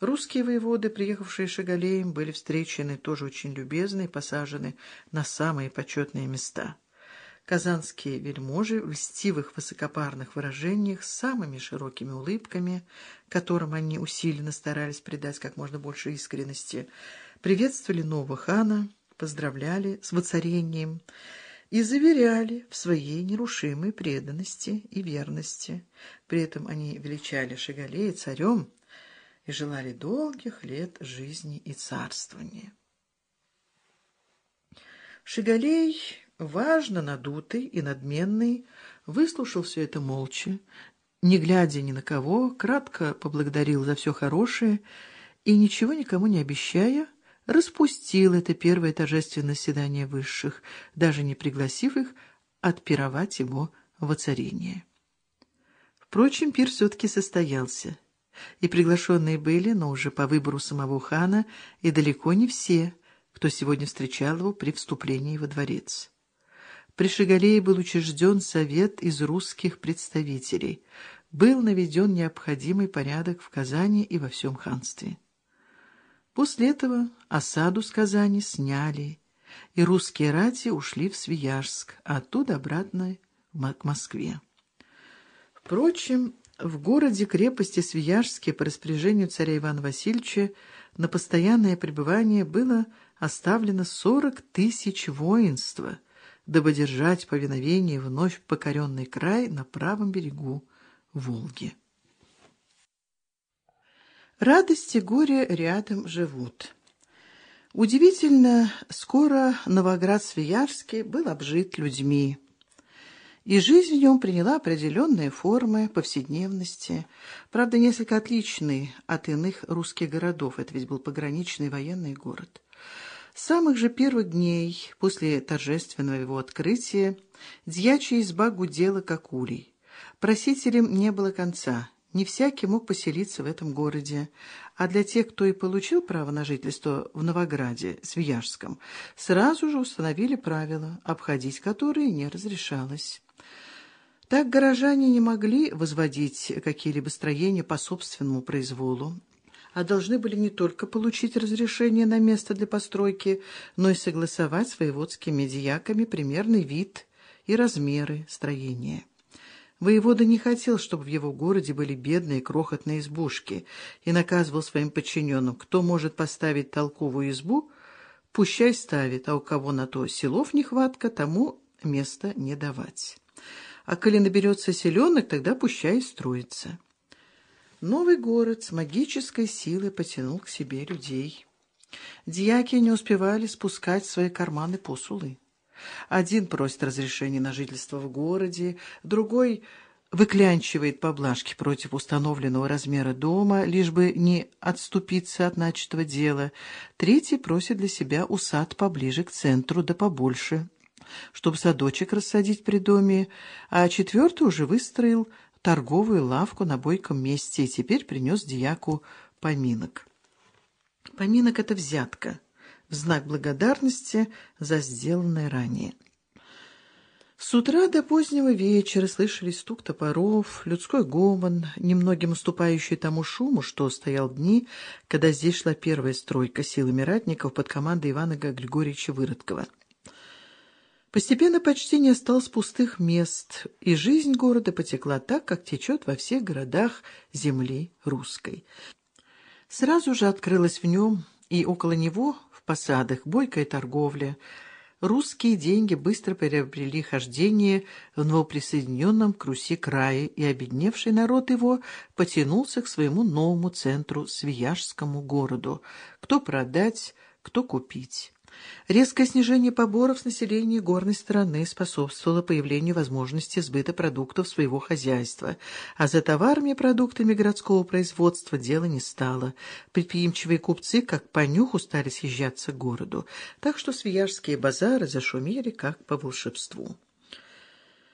Русские воеводы, приехавшие Шагалеем, были встречены тоже очень любезно и посажены на самые почетные места. Казанские вельможи в льстивых высокопарных выражениях с самыми широкими улыбками, которым они усиленно старались придать как можно больше искренности, приветствовали нового хана, поздравляли с воцарением и заверяли в своей нерушимой преданности и верности. При этом они величали Шагалея царем и желали долгих лет жизни и царствования. Шагалей важно надутый и надменный, выслушал все это молча, не глядя ни на кого, кратко поблагодарил за все хорошее и, ничего никому не обещая, распустил это первое торжественное седание высших, даже не пригласив их отпировать его воцарение. Впрочем, пир все-таки состоялся, и приглашенные были, но уже по выбору самого хана, и далеко не все, кто сегодня встречал его при вступлении во дворец. При Шигалее был учрежден совет из русских представителей. Был наведен необходимый порядок в Казани и во всем ханстве. После этого осаду с Казани сняли, и русские рати ушли в Свияжск, а оттуда обратно к Москве. Впрочем, в городе-крепости Свияжске по распоряжению царя Ивана Васильевича на постоянное пребывание было оставлено сорок тысяч воинства — дабы держать повиновение вновь покоренный край на правом берегу Волги. Радость и горе рядом живут. Удивительно, скоро Новоград-Свиярский был обжит людьми, и жизнь в нем приняла определенные формы повседневности, правда, несколько отличные от иных русских городов, это ведь был пограничный военный город. С самых же первых дней после торжественного его открытия дьячья изба гудела, как улей. Просителям не было конца, не всякий мог поселиться в этом городе, а для тех, кто и получил право на жительство в Новограде, Свияжском, сразу же установили правила, обходить которые не разрешалось. Так горожане не могли возводить какие-либо строения по собственному произволу, а должны были не только получить разрешение на место для постройки, но и согласовать с воеводскими дьяками примерный вид и размеры строения. Воевода не хотел, чтобы в его городе были бедные крохотные избушки, и наказывал своим подчиненным, кто может поставить толковую избу, пущай ставит, а у кого на то селов нехватка, тому место не давать. А коли наберется селенок, тогда пущай строится. Новый город с магической силой потянул к себе людей. Дьяки не успевали спускать свои карманы посулы. Один просит разрешения на жительство в городе, другой выклянчивает поблажки против установленного размера дома, лишь бы не отступиться от начатого дела, третий просит для себя усад поближе к центру да побольше, чтобы садочек рассадить при доме, а четвертый уже выстроил торговую лавку на бойком месте и теперь принес дьяку поминок. Поминок — это взятка, в знак благодарности за сделанное ранее. С утра до позднего вечера слышались стук топоров, людской гомон, немногим уступающий тому шуму, что стоял дни, когда здесь шла первая стройка силами ратников под командой Ивана Григорьевича Выродкова. Постепенно почти не осталось пустых мест, и жизнь города потекла так, как течет во всех городах земли русской. Сразу же открылась в нем и около него в посадах бойкая торговля. Русские деньги быстро приобрели хождение в новоприсоединенном к Руси крае, и обедневший народ его потянулся к своему новому центру, Свияжскому городу. Кто продать, кто купить. Резкое снижение поборов с населения горной страны способствовало появлению возможности сбыта продуктов своего хозяйства, а за товарами и продуктами городского производства дело не стало. Предприимчивые купцы, как по нюху, стали съезжаться к городу, так что свияжские базары зашумели, как по волшебству.